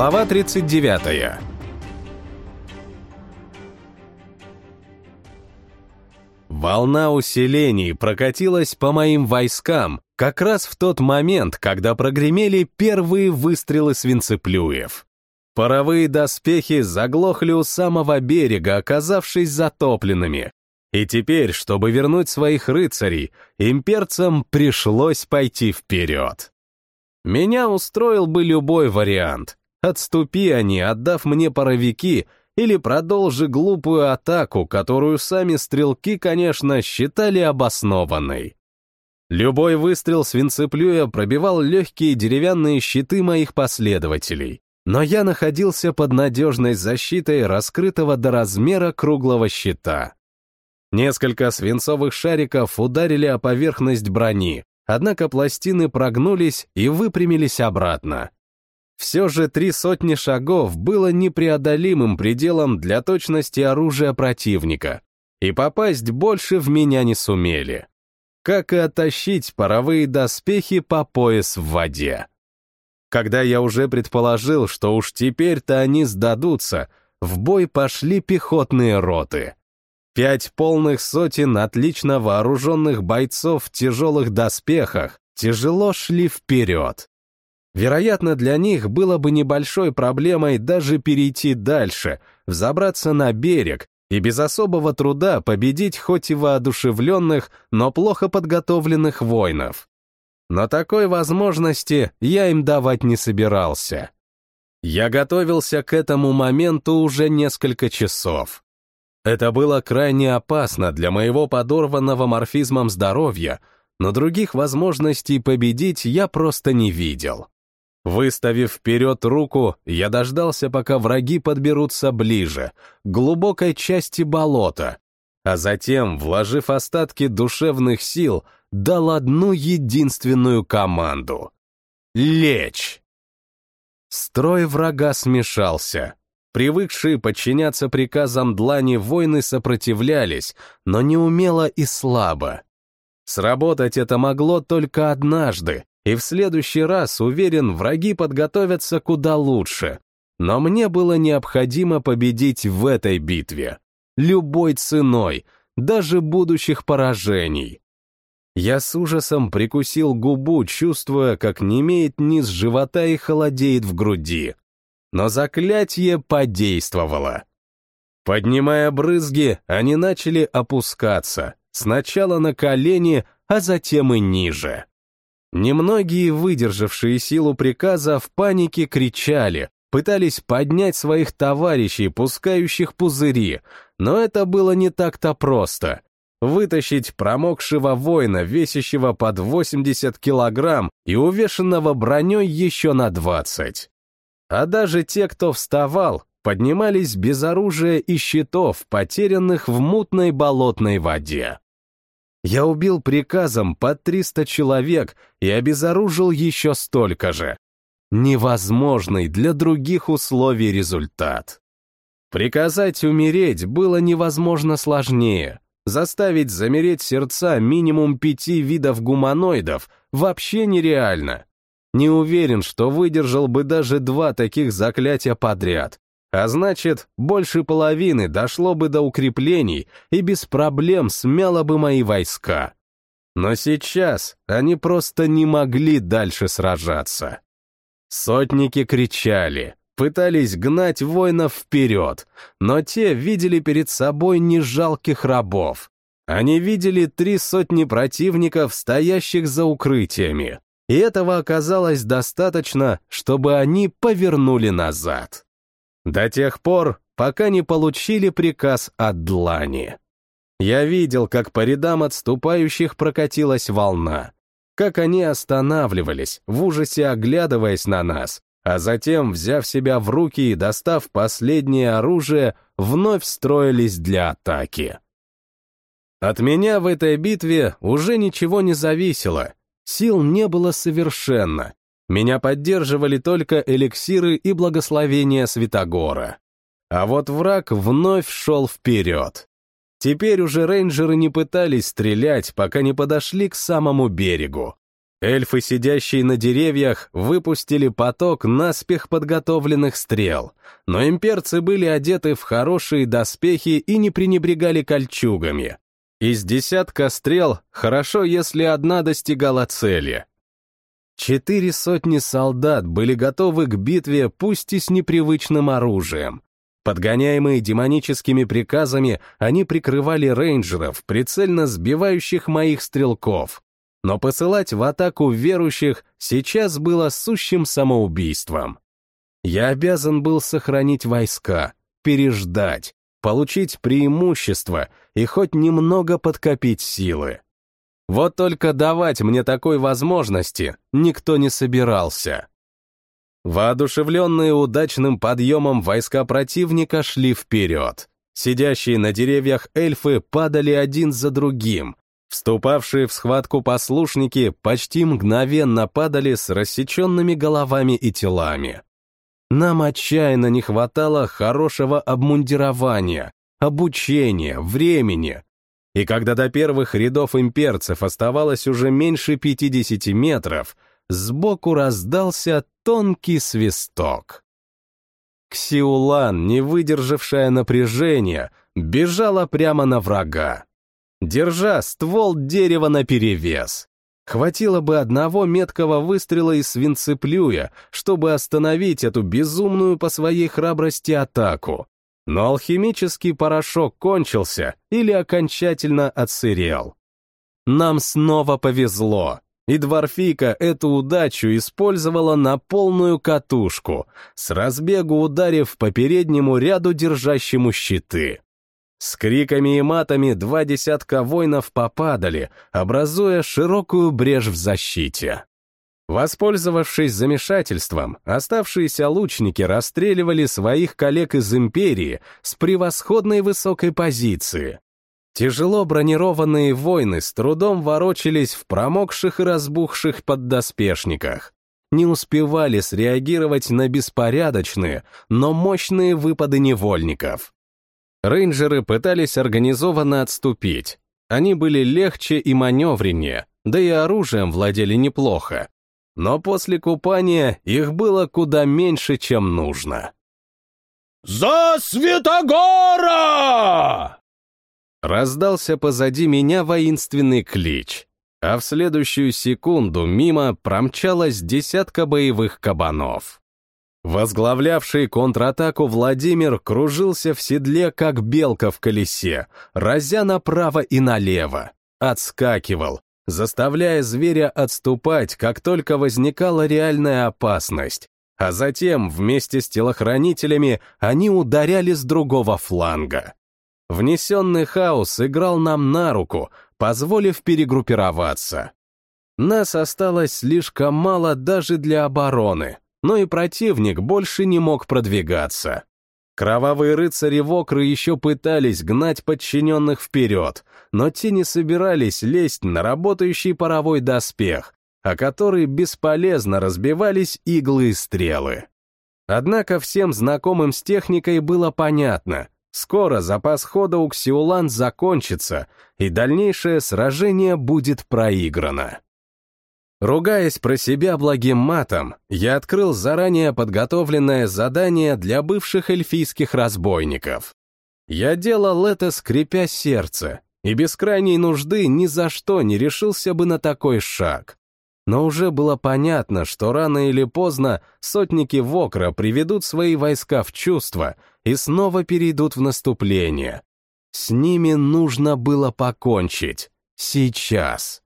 Глава 39 Волна усилений прокатилась по моим войскам как раз в тот момент, когда прогремели первые выстрелы свинцеплюев. Паровые доспехи заглохли у самого берега, оказавшись затопленными. И теперь, чтобы вернуть своих рыцарей, имперцам пришлось пойти вперед. Меня устроил бы любой вариант. Отступи они, отдав мне паровики, или продолжи глупую атаку, которую сами стрелки, конечно, считали обоснованной. Любой выстрел свинцеплюя пробивал легкие деревянные щиты моих последователей, но я находился под надежной защитой раскрытого до размера круглого щита. Несколько свинцовых шариков ударили о поверхность брони, однако пластины прогнулись и выпрямились обратно. Все же три сотни шагов было непреодолимым пределом для точности оружия противника, и попасть больше в меня не сумели. Как и оттащить паровые доспехи по пояс в воде. Когда я уже предположил, что уж теперь-то они сдадутся, в бой пошли пехотные роты — Пять полных сотен отлично вооруженных бойцов в тяжелых доспехах тяжело шли вперед. Вероятно, для них было бы небольшой проблемой даже перейти дальше, взобраться на берег и без особого труда победить хоть и воодушевленных, но плохо подготовленных воинов. Но такой возможности я им давать не собирался. Я готовился к этому моменту уже несколько часов. Это было крайне опасно для моего подорванного морфизмом здоровья, но других возможностей победить я просто не видел. Выставив вперед руку, я дождался, пока враги подберутся ближе, к глубокой части болота, а затем, вложив остатки душевных сил, дал одну единственную команду — лечь. Строй врага смешался — Привыкшие подчиняться приказам длани воины сопротивлялись, но неумело и слабо. Сработать это могло только однажды, и в следующий раз, уверен, враги подготовятся куда лучше. Но мне было необходимо победить в этой битве. Любой ценой, даже будущих поражений. Я с ужасом прикусил губу, чувствуя, как немеет низ живота и холодеет в груди но заклятие подействовало. Поднимая брызги, они начали опускаться, сначала на колени, а затем и ниже. Немногие, выдержавшие силу приказа, в панике кричали, пытались поднять своих товарищей, пускающих пузыри, но это было не так-то просто. Вытащить промокшего воина, весящего под 80 килограмм и увешанного броней еще на 20. А даже те, кто вставал, поднимались без оружия и щитов, потерянных в мутной болотной воде. Я убил приказом под 300 человек и обезоружил еще столько же. Невозможный для других условий результат. Приказать умереть было невозможно сложнее. Заставить замереть сердца минимум пяти видов гуманоидов вообще нереально. Не уверен, что выдержал бы даже два таких заклятия подряд. А значит, больше половины дошло бы до укреплений и без проблем смяло бы мои войска. Но сейчас они просто не могли дальше сражаться. Сотники кричали, пытались гнать воинов вперед, но те видели перед собой не жалких рабов. Они видели три сотни противников, стоящих за укрытиями и этого оказалось достаточно, чтобы они повернули назад. До тех пор, пока не получили приказ от Длани. Я видел, как по рядам отступающих прокатилась волна, как они останавливались, в ужасе оглядываясь на нас, а затем, взяв себя в руки и достав последнее оружие, вновь строились для атаки. От меня в этой битве уже ничего не зависело, Сил не было совершенно. Меня поддерживали только эликсиры и благословения Святогора. А вот враг вновь шел вперед. Теперь уже рейнджеры не пытались стрелять, пока не подошли к самому берегу. Эльфы, сидящие на деревьях, выпустили поток наспех подготовленных стрел, но имперцы были одеты в хорошие доспехи и не пренебрегали кольчугами. Из десятка стрел хорошо, если одна достигала цели. Четыре сотни солдат были готовы к битве, пусть и с непривычным оружием. Подгоняемые демоническими приказами, они прикрывали рейнджеров, прицельно сбивающих моих стрелков. Но посылать в атаку верующих сейчас было сущим самоубийством. Я обязан был сохранить войска, переждать, получить преимущество и хоть немного подкопить силы. Вот только давать мне такой возможности никто не собирался. Воодушевленные удачным подъемом войска противника шли вперед. Сидящие на деревьях эльфы падали один за другим, Вступавшие в схватку послушники почти мгновенно падали с рассеченными головами и телами. Нам отчаянно не хватало хорошего обмундирования, обучения, времени. И когда до первых рядов имперцев оставалось уже меньше 50 метров, сбоку раздался тонкий свисток. Ксиулан, не выдержавшая напряжения, бежала прямо на врага держа ствол дерева наперевес. Хватило бы одного меткого выстрела из свинцеплюя, чтобы остановить эту безумную по своей храбрости атаку. Но алхимический порошок кончился или окончательно отсырел. Нам снова повезло, и Дворфийка эту удачу использовала на полную катушку, с разбегу ударив по переднему ряду держащему щиты. С криками и матами два десятка воинов попадали, образуя широкую брешь в защите. Воспользовавшись замешательством, оставшиеся лучники расстреливали своих коллег из Империи с превосходной высокой позиции. Тяжело бронированные воины с трудом ворочались в промокших и разбухших поддоспешниках. Не успевали среагировать на беспорядочные, но мощные выпады невольников. Рейнджеры пытались организованно отступить. Они были легче и маневреннее, да и оружием владели неплохо. Но после купания их было куда меньше, чем нужно. «За Святогора!» Раздался позади меня воинственный клич, а в следующую секунду мимо промчалась десятка боевых кабанов. Возглавлявший контратаку Владимир кружился в седле, как белка в колесе, разя направо и налево, отскакивал, заставляя зверя отступать, как только возникала реальная опасность, а затем вместе с телохранителями они ударяли с другого фланга. Внесенный хаос играл нам на руку, позволив перегруппироваться. Нас осталось слишком мало даже для обороны, но и противник больше не мог продвигаться. Кровавые рыцари Вокры еще пытались гнать подчиненных вперед, но те не собирались лезть на работающий паровой доспех, о который бесполезно разбивались иглы и стрелы. Однако всем знакомым с техникой было понятно, скоро запас хода у Ксиулан закончится, и дальнейшее сражение будет проиграно. Ругаясь про себя благим матом, я открыл заранее подготовленное задание для бывших эльфийских разбойников. Я делал это, скрипя сердце, и без крайней нужды ни за что не решился бы на такой шаг. Но уже было понятно, что рано или поздно сотники Вокра приведут свои войска в чувство и снова перейдут в наступление. С ними нужно было покончить. Сейчас.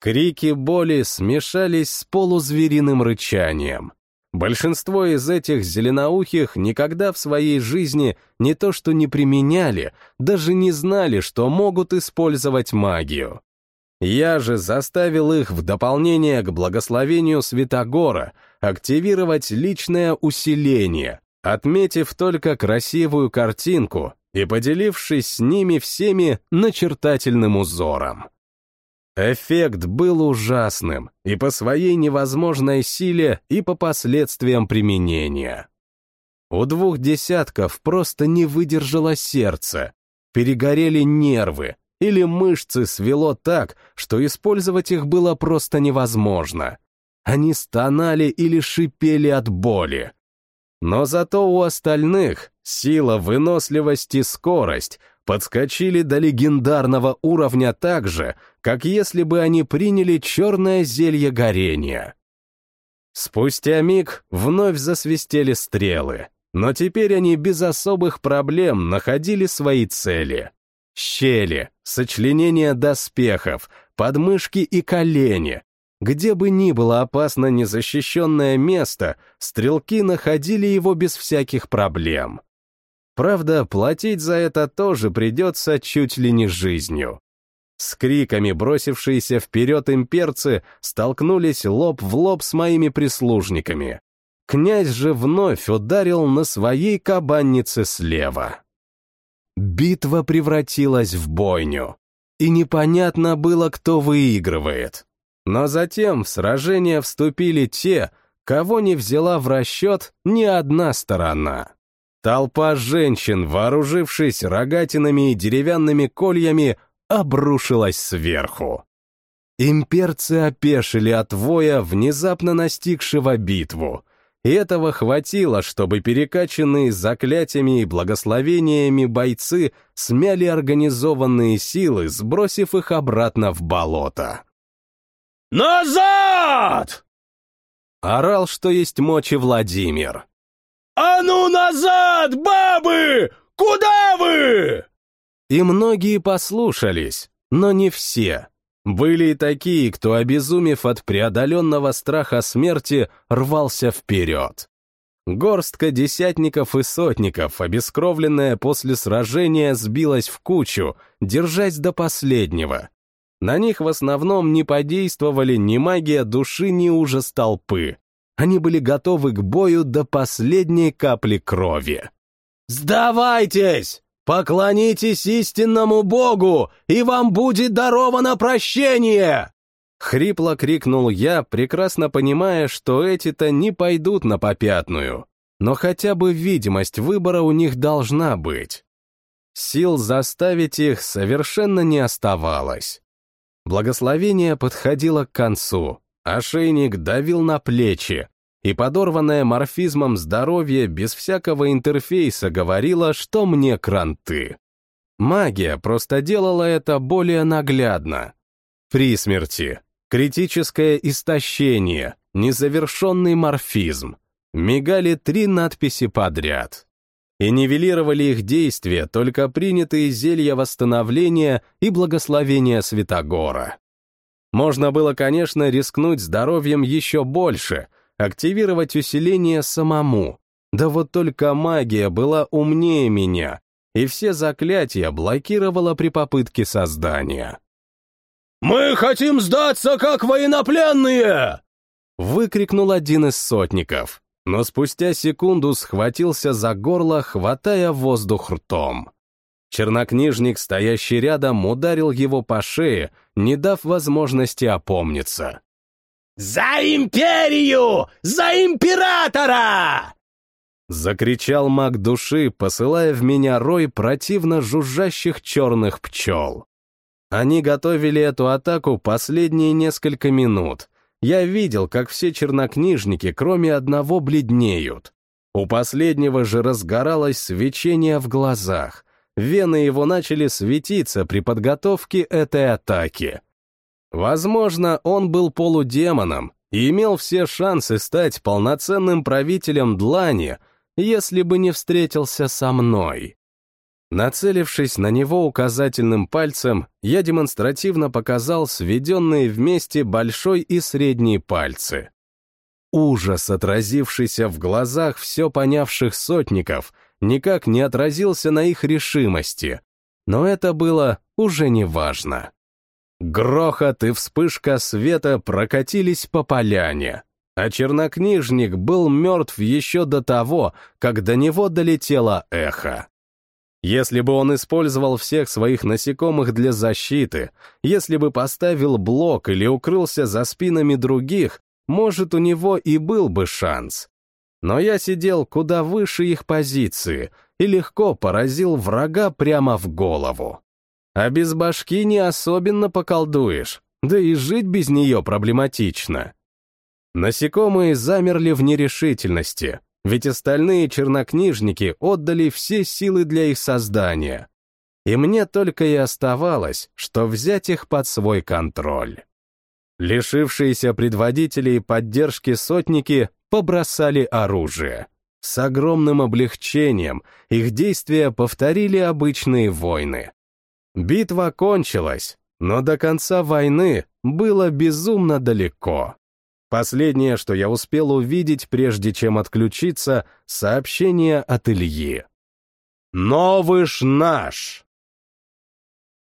Крики боли смешались с полузвериным рычанием. Большинство из этих зеленоухих никогда в своей жизни не то что не применяли, даже не знали, что могут использовать магию. Я же заставил их в дополнение к благословению Святогора активировать личное усиление, отметив только красивую картинку и поделившись с ними всеми начертательным узором. Эффект был ужасным и по своей невозможной силе, и по последствиям применения. У двух десятков просто не выдержало сердце, перегорели нервы, или мышцы свело так, что использовать их было просто невозможно. Они стонали или шипели от боли. Но зато у остальных сила, выносливость и скорость подскочили до легендарного уровня так же, как если бы они приняли черное зелье горения. Спустя миг вновь засвистели стрелы, но теперь они без особых проблем находили свои цели. Щели, сочленения доспехов, подмышки и колени. Где бы ни было опасно незащищенное место, стрелки находили его без всяких проблем. Правда, платить за это тоже придется чуть ли не жизнью. С криками бросившиеся вперед имперцы столкнулись лоб в лоб с моими прислужниками. Князь же вновь ударил на своей кабаннице слева. Битва превратилась в бойню, и непонятно было, кто выигрывает. Но затем в сражение вступили те, кого не взяла в расчет ни одна сторона. Толпа женщин, вооружившись рогатинами и деревянными кольями, обрушилась сверху. Имперцы опешили от воя, внезапно настигшего битву, и этого хватило, чтобы перекачанные заклятиями и благословениями бойцы смяли организованные силы, сбросив их обратно в болото. «Назад!» Орал, что есть мочи Владимир. «А ну назад, бабы! Куда вы?» И многие послушались, но не все. Были и такие, кто, обезумев от преодоленного страха смерти, рвался вперед. Горстка десятников и сотников, обескровленная после сражения, сбилась в кучу, держась до последнего. На них в основном не подействовали ни магия души, ни ужас толпы. Они были готовы к бою до последней капли крови. «Сдавайтесь!» «Поклонитесь истинному Богу, и вам будет даровано прощение!» Хрипло крикнул я, прекрасно понимая, что эти-то не пойдут на попятную. Но хотя бы видимость выбора у них должна быть. Сил заставить их совершенно не оставалось. Благословение подходило к концу, ошейник давил на плечи, и подорванное морфизмом здоровье без всякого интерфейса говорило, что мне кранты. Магия просто делала это более наглядно. При смерти, критическое истощение, незавершенный морфизм. Мигали три надписи подряд. И нивелировали их действия только принятые зелья восстановления и благословения Святогора. Можно было, конечно, рискнуть здоровьем еще больше — активировать усиление самому. Да вот только магия была умнее меня, и все заклятия блокировала при попытке создания. «Мы хотим сдаться, как военнопленные!» выкрикнул один из сотников, но спустя секунду схватился за горло, хватая воздух ртом. Чернокнижник, стоящий рядом, ударил его по шее, не дав возможности опомниться. «За империю! За императора!» Закричал маг души, посылая в меня рой противно жужжащих черных пчел. Они готовили эту атаку последние несколько минут. Я видел, как все чернокнижники, кроме одного, бледнеют. У последнего же разгоралось свечение в глазах. Вены его начали светиться при подготовке этой атаки. Возможно, он был полудемоном и имел все шансы стать полноценным правителем Длани, если бы не встретился со мной. Нацелившись на него указательным пальцем, я демонстративно показал сведенные вместе большой и средний пальцы. Ужас, отразившийся в глазах все понявших сотников, никак не отразился на их решимости, но это было уже не важно. Грохот и вспышка света прокатились по поляне, а чернокнижник был мертв еще до того, как до него долетело эхо. Если бы он использовал всех своих насекомых для защиты, если бы поставил блок или укрылся за спинами других, может, у него и был бы шанс. Но я сидел куда выше их позиции и легко поразил врага прямо в голову. А без башки не особенно поколдуешь, да и жить без нее проблематично. Насекомые замерли в нерешительности, ведь остальные чернокнижники отдали все силы для их создания. И мне только и оставалось, что взять их под свой контроль. Лишившиеся предводителей поддержки сотники побросали оружие. С огромным облегчением их действия повторили обычные войны. Битва кончилась, но до конца войны было безумно далеко. Последнее, что я успел увидеть, прежде чем отключиться, сообщение от Ильи. «Новыш наш!»